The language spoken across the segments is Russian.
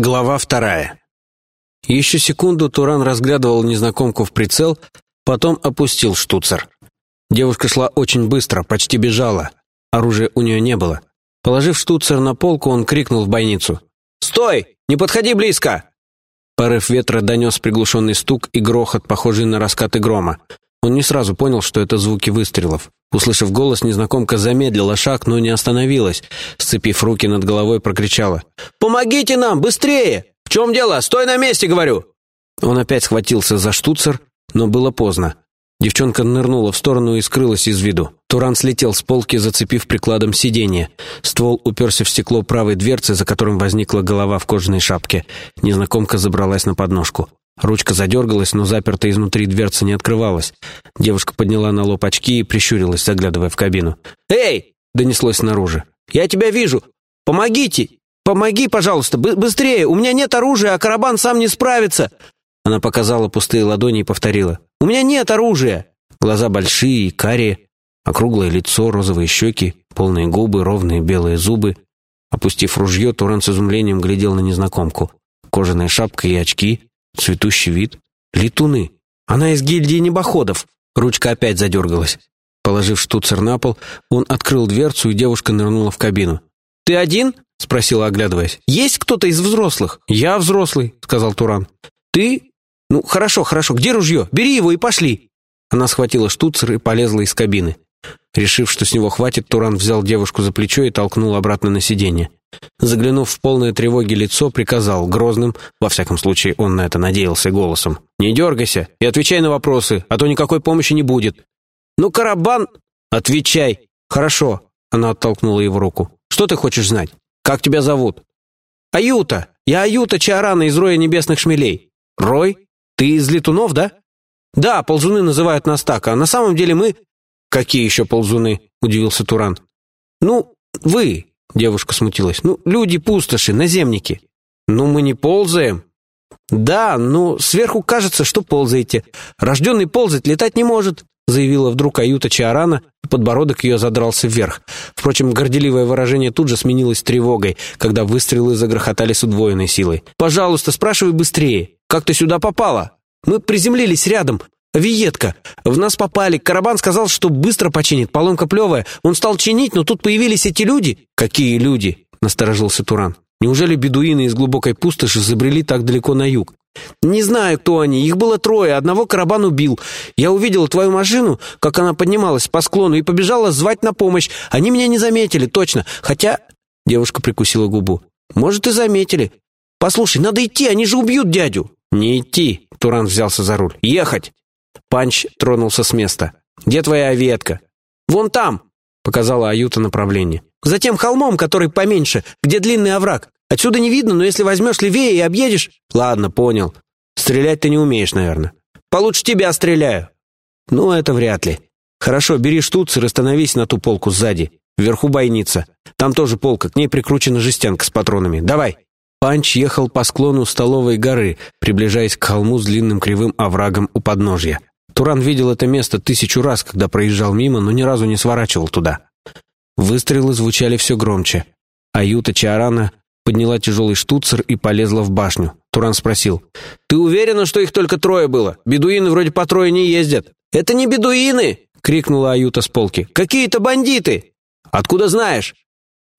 Глава вторая. Еще секунду Туран разглядывал незнакомку в прицел, потом опустил штуцер. Девушка шла очень быстро, почти бежала. Оружия у нее не было. Положив штуцер на полку, он крикнул в бойницу. «Стой! Не подходи близко!» Порыв ветра донес приглушенный стук и грохот, похожий на раскаты грома. Он не сразу понял, что это звуки выстрелов. Услышав голос, незнакомка замедлила шаг, но не остановилась. Сцепив руки над головой, прокричала. «Помогите нам! Быстрее! В чем дело? Стой на месте, говорю!» Он опять схватился за штуцер, но было поздно. Девчонка нырнула в сторону и скрылась из виду. Туран слетел с полки, зацепив прикладом сиденье. Ствол уперся в стекло правой дверцы, за которым возникла голова в кожаной шапке. Незнакомка забралась на подножку. Ручка задергалась, но запертая изнутри дверца не открывалась. Девушка подняла на лоб очки и прищурилась, заглядывая в кабину. «Эй!» — донеслось снаружи. «Я тебя вижу! Помогите! Помоги, пожалуйста! быстрее! У меня нет оружия, а карабан сам не справится!» Она показала пустые ладони и повторила. «У меня нет оружия!» Глаза большие и карие, округлое лицо, розовые щеки, полные губы, ровные белые зубы. Опустив ружье, Туран с изумлением глядел на незнакомку. Кожаная шапка и очки, Цветущий вид. Летуны. Она из гильдии небоходов. Ручка опять задергалась. Положив штуцер на пол, он открыл дверцу, и девушка нырнула в кабину. «Ты один?» — спросила, оглядываясь. «Есть кто-то из взрослых?» «Я взрослый», — сказал Туран. «Ты?» «Ну, хорошо, хорошо. Где ружье? Бери его и пошли!» Она схватила штуцер и полезла из кабины. Решив, что с него хватит, Туран взял девушку за плечо и толкнул обратно на сиденье. Заглянув в полное тревоги лицо, приказал грозным, во всяком случае он на это надеялся голосом, «Не дергайся и отвечай на вопросы, а то никакой помощи не будет». «Ну, Карабан...» «Отвечай!» «Хорошо», — она оттолкнула его руку. «Что ты хочешь знать? Как тебя зовут?» «Аюта! Я Аюта Чарана из Роя Небесных Шмелей». «Рой? Ты из летунов, да?» «Да, ползуны называют нас так, а на самом деле мы...» «Какие еще ползуны?» — удивился Туран. «Ну, вы, Девушка смутилась. «Ну, люди-пустоши, наземники». «Ну, мы не ползаем». «Да, ну, сверху кажется, что ползаете. Рожденный ползать летать не может», заявила вдруг Аюта Чиарана, и подбородок ее задрался вверх. Впрочем, горделивое выражение тут же сменилось тревогой, когда выстрелы загрохотали с удвоенной силой. «Пожалуйста, спрашивай быстрее. Как ты сюда попала? Мы приземлились рядом. Виетка. В нас попали. Карабан сказал, что быстро починит. Поломка плевая. Он стал чинить, но тут появились эти люди. Какие люди? Насторожился Туран. Неужели бедуины из глубокой пустоши забрели так далеко на юг? Не знаю, кто они. Их было трое. Одного карабан убил. Я увидел твою машину, как она поднималась по склону, и побежала звать на помощь. Они меня не заметили, точно. Хотя... Девушка прикусила губу. Может, и заметили. Послушай, надо идти, они же убьют дядю. Не идти. Туран взялся за руль. Ехать. Панч тронулся с места. «Где твоя ветка?» «Вон там!» — показала Аюта направление. «За тем холмом, который поменьше, где длинный овраг. Отсюда не видно, но если возьмешь левее и объедешь...» «Ладно, понял. Стрелять ты не умеешь, наверное». «Получше тебя стреляю». «Ну, это вряд ли. Хорошо, бери штуцер и становись на ту полку сзади. Вверху бойница. Там тоже полка, к ней прикручена жестянка с патронами. Давай!» Панч ехал по склону столовой горы, приближаясь к холму с длинным кривым оврагом у подножья. Туран видел это место тысячу раз, когда проезжал мимо, но ни разу не сворачивал туда. Выстрелы звучали все громче. Аюта Чарана подняла тяжелый штуцер и полезла в башню. Туран спросил. «Ты уверена, что их только трое было? Бедуины вроде по трое не ездят». «Это не бедуины!» — крикнула Аюта с полки. «Какие-то бандиты!» «Откуда знаешь?»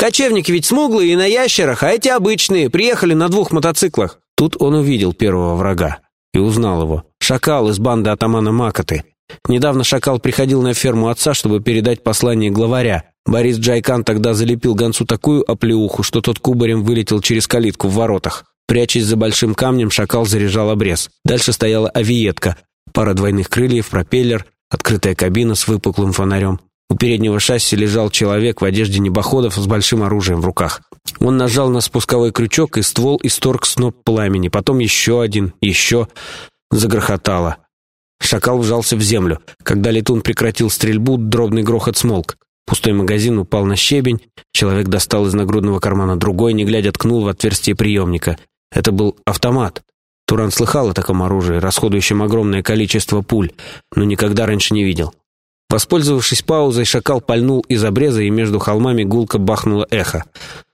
«Кочевники ведь смуглые и на ящерах, а эти обычные, приехали на двух мотоциклах». Тут он увидел первого врага и узнал его. Шакал из банды атамана Макоты. Недавно Шакал приходил на ферму отца, чтобы передать послание главаря. Борис Джайкан тогда залепил гонцу такую оплеуху, что тот кубарем вылетел через калитку в воротах. Прячась за большим камнем, Шакал заряжал обрез. Дальше стояла авиетка, пара двойных крыльев, пропеллер, открытая кабина с выпуклым фонарем. У переднего шасси лежал человек в одежде небоходов с большим оружием в руках. Он нажал на спусковой крючок, и ствол исторг сноп пламени. Потом еще один, еще. Загрохотало. Шакал вжался в землю. Когда летун прекратил стрельбу, дробный грохот смолк. Пустой магазин упал на щебень. Человек достал из нагрудного кармана другой, не глядя ткнул в отверстие приемника. Это был автомат. Туран слыхал о таком оружии, расходующем огромное количество пуль, но никогда раньше не видел. Воспользовавшись паузой, шакал пальнул из обреза, и между холмами гулко бахнуло эхо.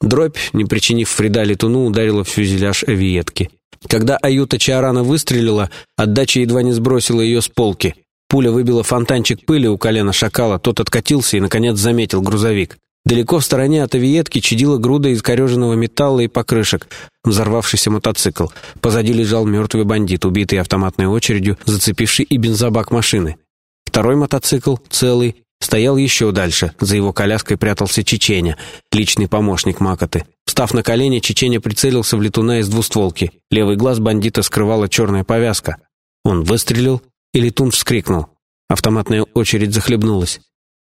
Дробь, не причинив вреда летуну, ударила в фюзеляж авиетки. Когда Аюта Чарана выстрелила, отдача едва не сбросила ее с полки. Пуля выбила фонтанчик пыли у колена шакала, тот откатился и, наконец, заметил грузовик. Далеко в стороне от авиетки чадила груда из кореженного металла и покрышек, взорвавшийся мотоцикл. Позади лежал мертвый бандит, убитый автоматной очередью, зацепивший и бензобак машины. Второй мотоцикл, целый, стоял еще дальше. За его коляской прятался Чеченя, личный помощник Макоты. Встав на колени, Чеченя прицелился в летуна из двустволки. Левый глаз бандита скрывала черная повязка. Он выстрелил, и летун вскрикнул. Автоматная очередь захлебнулась.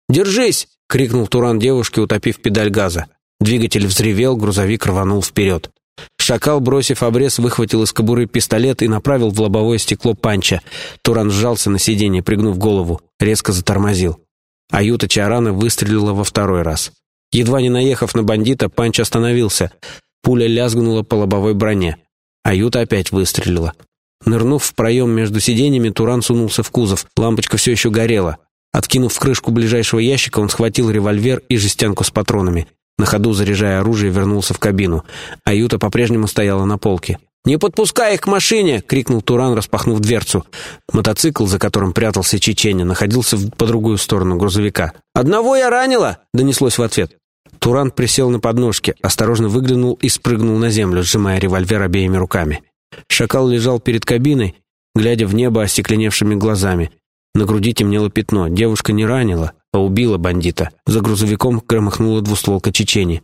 «Держись!» — крикнул Туран девушке, утопив педаль газа. Двигатель взревел, грузовик рванул вперед. Шакал, бросив обрез, выхватил из кобуры пистолет и направил в лобовое стекло панча. Туран сжался на сиденье, пригнув голову, резко затормозил. Аюта Чарана выстрелила во второй раз. Едва не наехав на бандита, панч остановился. Пуля лязгнула по лобовой броне. Аюта опять выстрелила. Нырнув в проем между сиденьями, Туран сунулся в кузов. Лампочка все еще горела. Откинув крышку ближайшего ящика, он схватил револьвер и жестянку с патронами. На ходу, заряжая оружие, вернулся в кабину. Аюта по-прежнему стояла на полке. «Не подпускай их к машине!» — крикнул Туран, распахнув дверцу. Мотоцикл, за которым прятался Чеченя, находился по другую сторону грузовика. «Одного я ранила!» — донеслось в ответ. Туран присел на подножке, осторожно выглянул и спрыгнул на землю, сжимая револьвер обеими руками. Шакал лежал перед кабиной, глядя в небо остекленевшими глазами. На груди темнело пятно. Девушка не ранила, а убила бандита. За грузовиком громыхнула двустволка Чечени.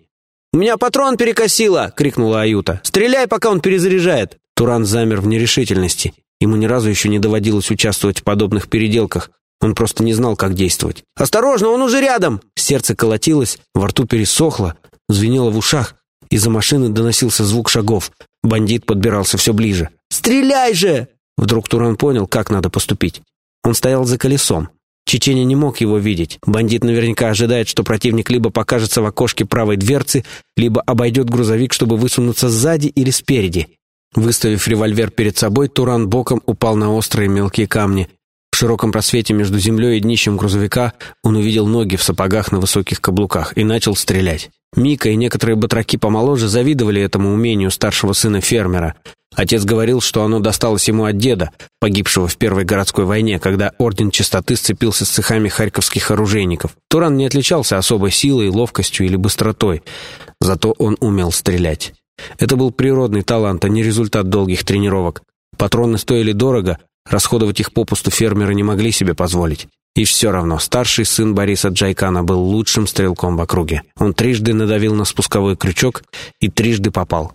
«У меня патрон перекосило!» — крикнула Аюта. «Стреляй, пока он перезаряжает!» Туран замер в нерешительности. Ему ни разу еще не доводилось участвовать в подобных переделках. Он просто не знал, как действовать. «Осторожно, он уже рядом!» Сердце колотилось, во рту пересохло, звенело в ушах. Из-за машины доносился звук шагов. Бандит подбирался все ближе. «Стреляй же!» Вдруг Туран понял, как надо поступить. Он стоял за колесом. Чеченя не мог его видеть. Бандит наверняка ожидает, что противник либо покажется в окошке правой дверцы, либо обойдет грузовик, чтобы высунуться сзади или спереди. Выставив револьвер перед собой, Туран боком упал на острые мелкие камни. Широком просвете между землей и днищем грузовика он увидел ноги в сапогах на высоких каблуках и начал стрелять. Мика и некоторые батраки помоложе завидовали этому умению старшего сына фермера. Отец говорил, что оно досталось ему от деда, погибшего в Первой городской войне, когда Орден Чистоты сцепился с цехами харьковских оружейников. Туран не отличался особой силой, ловкостью или быстротой, зато он умел стрелять. Это был природный талант, а не результат долгих тренировок. Патроны стоили дорого, расходовать их попусту фермеры не могли себе позволить. И все равно старший сын Бориса Джайкана был лучшим стрелком в округе. Он трижды надавил на спусковой крючок и трижды попал.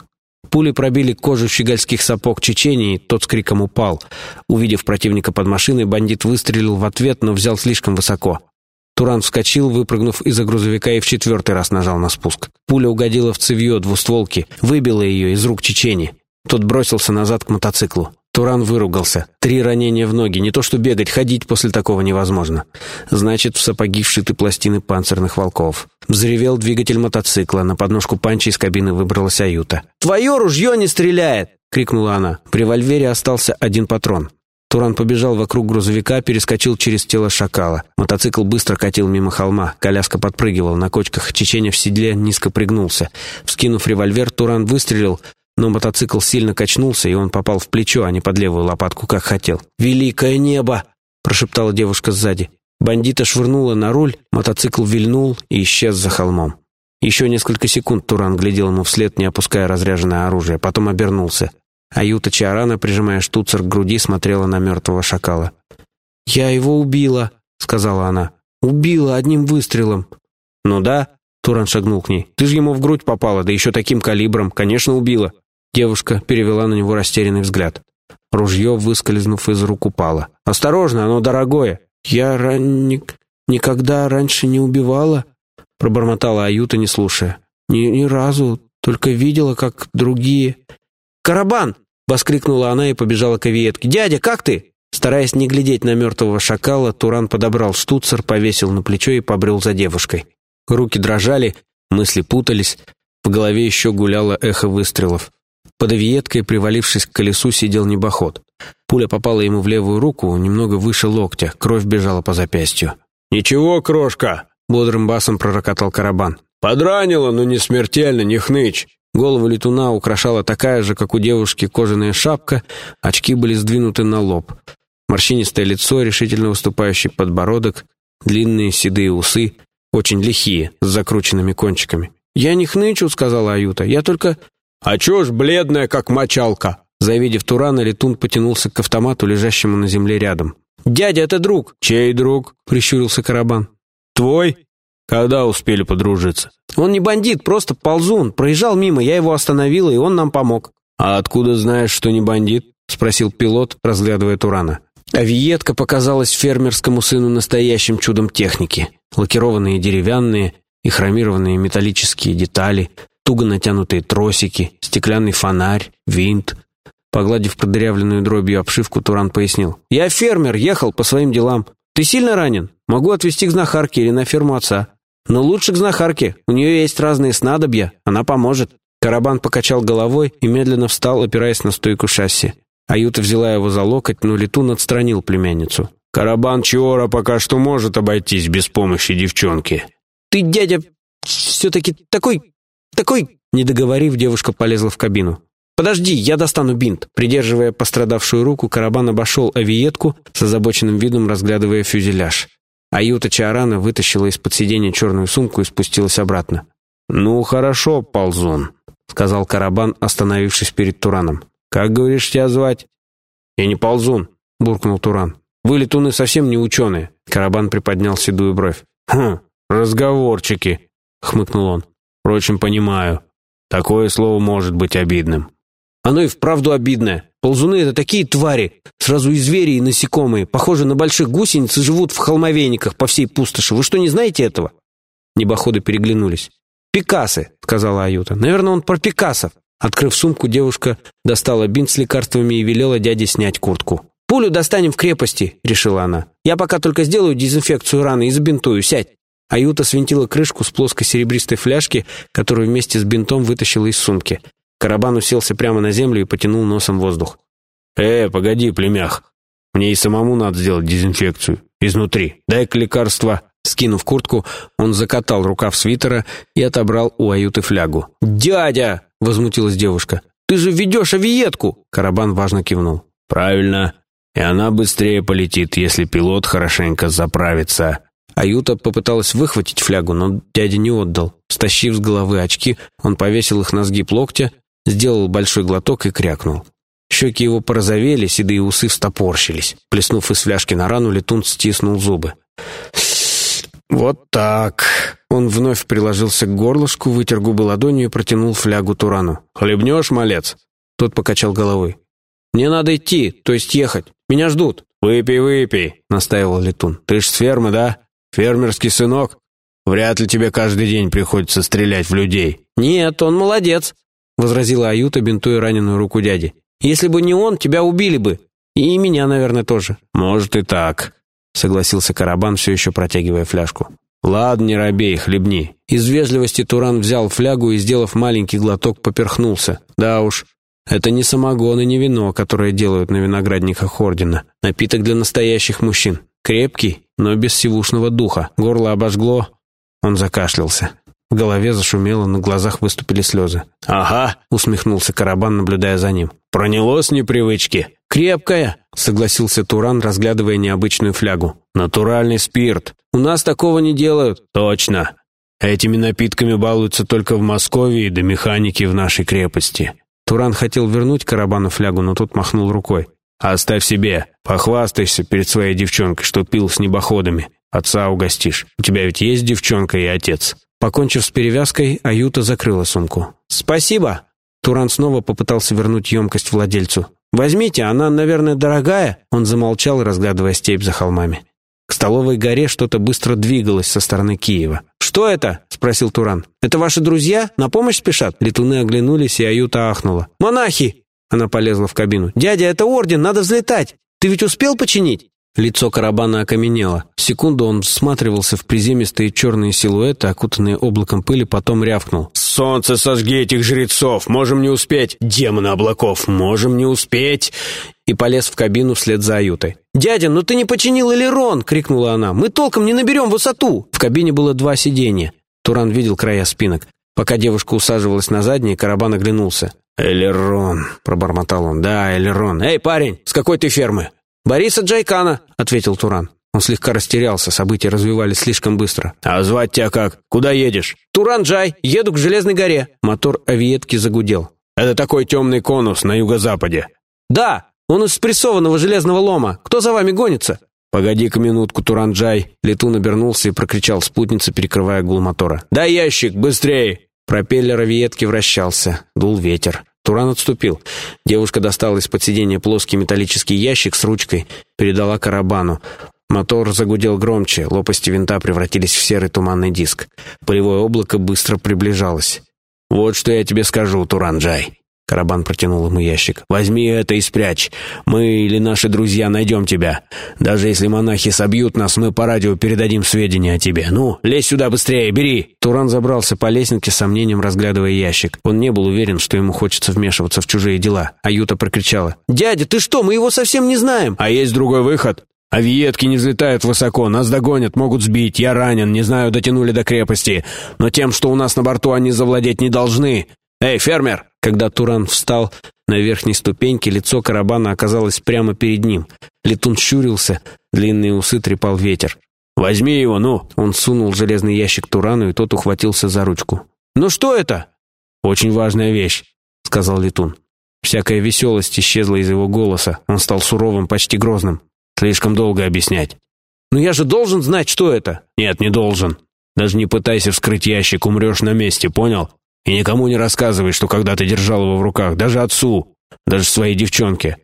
Пули пробили кожу щегольских сапог Чечении, тот с криком упал. Увидев противника под машиной, бандит выстрелил в ответ, но взял слишком высоко. Туран вскочил, выпрыгнув из-за грузовика и в четвертый раз нажал на спуск. Пуля угодила в цевье двустволки, выбила ее из рук Чечени. Тот бросился назад к мотоциклу. Туран выругался. Три ранения в ноги. Не то что бегать, ходить после такого невозможно. Значит, в сапоги вшиты пластины панцирных волков. Взревел двигатель мотоцикла. На подножку панчи из кабины выбралась Аюта. «Твое ружье не стреляет!» — крикнула она. При вольвере остался один патрон. Туран побежал вокруг грузовика, перескочил через тело шакала. Мотоцикл быстро катил мимо холма. Коляска подпрыгивала на кочках. Чеченя в седле низко пригнулся. Вскинув револьвер, Туран выстрелил, но мотоцикл сильно качнулся, и он попал в плечо, а не под левую лопатку, как хотел. «Великое небо!» — прошептала девушка сзади. Бандита швырнула на руль, мотоцикл вильнул и исчез за холмом. Еще несколько секунд Туран глядел ему вслед, не опуская разряженное оружие, потом обернулся. Аюта Чиарана, прижимая штуцер к груди, смотрела на мертвого шакала. «Я его убила», — сказала она. «Убила одним выстрелом». «Ну да», — Туран шагнул к ней. «Ты же ему в грудь попала, да еще таким калибром. Конечно, убила». Девушка перевела на него растерянный взгляд. Ружье, выскользнув из рук, упало. «Осторожно, оно дорогое!» «Я ранник никогда раньше не убивала», — пробормотала Аюта, не слушая. «Ни, «Ни разу, только видела, как другие...» «Карабан!» — воскликнула она и побежала к авиетке. «Дядя, как ты?» Стараясь не глядеть на мертвого шакала, Туран подобрал штуцер, повесил на плечо и побрел за девушкой. Руки дрожали, мысли путались, в голове еще гуляло эхо выстрелов. Под авиеткой, привалившись к колесу, сидел небоход. Пуля попала ему в левую руку, немного выше локтя, кровь бежала по запястью. «Ничего, крошка!» — бодрым басом пророкотал Карабан. «Подранило, но не смертельно, не хнычь!» Голову летуна украшала такая же, как у девушки, кожаная шапка, очки были сдвинуты на лоб. Морщинистое лицо, решительно выступающий подбородок, длинные седые усы, очень лихие, с закрученными кончиками. «Я не хнычу», — сказала Аюта, — «я только...» «А чё ж бледная, как мочалка?» Завидев Турана, летун потянулся к автомату, лежащему на земле рядом. «Дядя, это друг!» «Чей друг?» — прищурился Карабан. «Твой? Когда успели подружиться?» «Он не бандит, просто ползун. Проезжал мимо, я его остановила, и он нам помог». «А откуда знаешь, что не бандит?» — спросил пилот, разглядывая Турана. Авиетка показалась фермерскому сыну настоящим чудом техники. Лакированные деревянные и хромированные металлические детали, туго натянутые тросики, стеклянный фонарь, винт. Погладив продырявленную дробью обшивку, Туран пояснил. «Я фермер, ехал по своим делам. Ты сильно ранен? Могу отвезти к знахарке или на ферму отца. Но лучше к знахарке. У нее есть разные снадобья. Она поможет». Карабан покачал головой и медленно встал, опираясь на стойку шасси. Аюта взяла его за локоть, но Летун отстранил племянницу. «Карабан Чиора пока что может обойтись без помощи девчонки». «Ты, дядя, все-таки такой... такой...» Не договорив, девушка полезла в кабину. «Подожди, я достану бинт». Придерживая пострадавшую руку, Карабан обошел авиетку с озабоченным видом, разглядывая фюзеляж. Аюта Чарана вытащила из-под сиденья черную сумку и спустилась обратно. «Ну, хорошо, ползун», — сказал Карабан, остановившись перед Тураном. «Как, говоришь, тебя звать?» «Я не ползун», — буркнул Туран. «Вы, летуны, совсем не ученые». Карабан приподнял седую бровь. «Хм, разговорчики», — хмыкнул он. «Впрочем, понимаю. Такое слово может быть обидным». Оно и вправду обидное. Ползуны — это такие твари. Сразу и звери, и насекомые. Похожи на больших гусениц и живут в холмовейниках по всей пустоши. Вы что, не знаете этого?» Небоходы переглянулись. «Пикасы», — сказала Аюта. «Наверное, он про пикасов». Открыв сумку, девушка достала бинт с лекарствами и велела дяде снять куртку. «Пулю достанем в крепости», — решила она. «Я пока только сделаю дезинфекцию раны и забинтую. Сядь». Аюта свинтила крышку с плоской серебристой фляжки, которую вместе с бинтом вытащила из сумки. Карабан уселся прямо на землю и потянул носом воздух. «Э, погоди, племях. Мне и самому надо сделать дезинфекцию. Изнутри. Дай-ка лекарство». Скинув куртку, он закатал рукав свитера и отобрал у Аюты флягу. «Дядя!» — возмутилась девушка. «Ты же ведешь авиетку!» Карабан важно кивнул. «Правильно. И она быстрее полетит, если пилот хорошенько заправится». Аюта попыталась выхватить флягу, но дядя не отдал. Стащив с головы очки, он повесил их на сгиб локтя Сделал большой глоток и крякнул. Щеки его порозовели, седые усы встопорщились. Плеснув из фляжки на рану, летун стиснул зубы. «Вот так!» Он вновь приложился к горлышку, вытер губы ладонью и протянул флягу Турану. «Хлебнешь, малец?» Тот покачал головой. «Мне надо идти, то есть ехать. Меня ждут». «Выпей, выпей», — настаивал летун. «Ты ж с фермы, да? Фермерский сынок? Вряд ли тебе каждый день приходится стрелять в людей». «Нет, он молодец возразила Аюта, бинтуя раненую руку дяди. «Если бы не он, тебя убили бы. И меня, наверное, тоже». «Может и так», — согласился Карабан, все еще протягивая фляжку. «Ладно, не робей, хлебни». Из вежливости Туран взял флягу и, сделав маленький глоток, поперхнулся. Да уж, это не самогон и не вино, которое делают на виноградниках Ордена. Напиток для настоящих мужчин. Крепкий, но без сивушного духа. Горло обожгло. Он закашлялся. В голове зашумело, на глазах выступили слезы. «Ага», — усмехнулся Карабан, наблюдая за ним. «Проняло с непривычки». «Крепкая», — согласился Туран, разглядывая необычную флягу. «Натуральный спирт. У нас такого не делают». «Точно. Этими напитками балуются только в Москве и до механики в нашей крепости». Туран хотел вернуть Карабану флягу, но тот махнул рукой. «Оставь себе. Похвастайся перед своей девчонкой, что пил с небоходами. Отца угостишь. У тебя ведь есть девчонка и отец». Покончив с перевязкой, Аюта закрыла сумку. «Спасибо!» Туран снова попытался вернуть емкость владельцу. «Возьмите, она, наверное, дорогая?» Он замолчал, разглядывая степь за холмами. К столовой горе что-то быстро двигалось со стороны Киева. «Что это?» — спросил Туран. «Это ваши друзья? На помощь спешат?» Летуны оглянулись, и Аюта ахнула. «Монахи!» Она полезла в кабину. «Дядя, это орден, надо взлетать! Ты ведь успел починить?» Лицо Карабана окаменело. Секунду он всматривался в приземистые черные силуэты, окутанные облаком пыли, потом рявкнул. «Солнце, сожги этих жрецов! Можем не успеть! Демоны облаков! Можем не успеть!» И полез в кабину вслед за Аютой. «Дядя, ну ты не починил элерон!» — крикнула она. «Мы толком не наберем высоту!» В кабине было два сиденья. Туран видел края спинок. Пока девушка усаживалась на заднее, Карабан оглянулся. «Элерон», — пробормотал он. «Да, Элерон. Эй, парень, с какой ты фермы?» «Бориса Джайкана», — ответил Туран. Он слегка растерялся, события развивались слишком быстро. «А звать тебя как? Куда едешь?» «Туран Джай, еду к Железной горе». Мотор авиетки загудел. «Это такой темный конус на юго-западе». «Да, он из спрессованного железного лома. Кто за вами гонится?» «Погоди-ка минутку, Туран Джай». Летун обернулся и прокричал спутнице, перекрывая гул мотора. «Дай ящик, быстрее!» Пропеллер авиетки вращался, дул ветер. Туран отступил. Девушка достала из-под сиденья плоский металлический ящик с ручкой, передала карабану. Мотор загудел громче, лопасти винта превратились в серый туманный диск. Полевое облако быстро приближалось. «Вот что я тебе скажу, Туранджай». Карабан протянул ему ящик. «Возьми это и спрячь. Мы или наши друзья найдем тебя. Даже если монахи собьют нас, мы по радио передадим сведения о тебе. Ну, лезь сюда быстрее, бери!» Туран забрался по лесенке с сомнением, разглядывая ящик. Он не был уверен, что ему хочется вмешиваться в чужие дела. А Юта прокричала. «Дядя, ты что? Мы его совсем не знаем!» «А есть другой выход?» А виетки не взлетают высоко, нас догонят, могут сбить. Я ранен, не знаю, дотянули до крепости. Но тем, что у нас на борту, они завладеть не должны. Эй, фермер!» Когда Туран встал на верхней ступеньке, лицо карабана оказалось прямо перед ним. Летун щурился, длинные усы трепал ветер. «Возьми его, ну!» Он сунул железный ящик Турану, и тот ухватился за ручку. «Ну что это?» «Очень важная вещь», — сказал Летун. Всякая веселость исчезла из его голоса. Он стал суровым, почти грозным. Слишком долго объяснять. Но я же должен знать, что это. Нет, не должен. Даже не пытайся вскрыть ящик, умрешь на месте, понял? И никому не рассказывай, что когда ты держал его в руках, даже отцу, даже своей девчонке.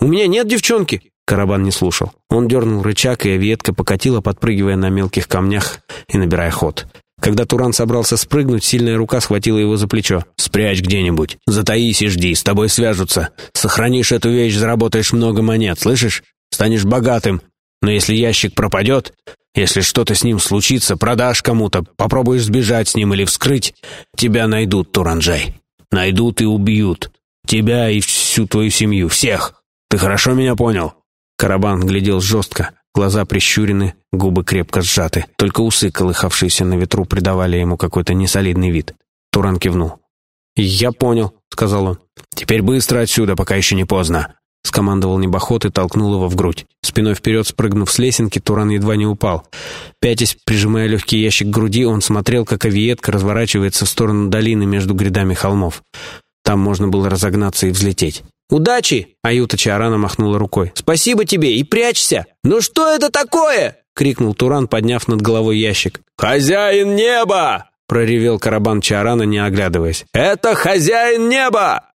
У меня нет девчонки. Карабан не слушал. Он дернул рычаг, и ветка покатила, подпрыгивая на мелких камнях и набирая ход. Когда Туран собрался спрыгнуть, сильная рука схватила его за плечо. «Спрячь где-нибудь. Затаись и жди, с тобой свяжутся. Сохранишь эту вещь, заработаешь много монет, слышишь? станешь богатым. Но если ящик пропадет, если что-то с ним случится, продашь кому-то, попробуешь сбежать с ним или вскрыть, тебя найдут, Туранджай. Найдут и убьют. Тебя и всю твою семью, всех. Ты хорошо меня понял?» Карабан глядел жестко, глаза прищурены, губы крепко сжаты. Только усы, колыхавшиеся на ветру, придавали ему какой-то несолидный вид. Туран кивнул. «Я понял», — сказал он. «Теперь быстро отсюда, пока еще не поздно. — скомандовал небоход и толкнул его в грудь. Спиной вперед спрыгнув с лесенки, Туран едва не упал. Пятясь, прижимая легкий ящик к груди, он смотрел, как авиетка разворачивается в сторону долины между грядами холмов. Там можно было разогнаться и взлететь. «Удачи!» — Аюта Чарана махнула рукой. «Спасибо тебе и прячься!» «Ну что это такое?» — крикнул Туран, подняв над головой ящик. «Хозяин неба!» — проревел Карабан Чарана, не оглядываясь. «Это хозяин неба!»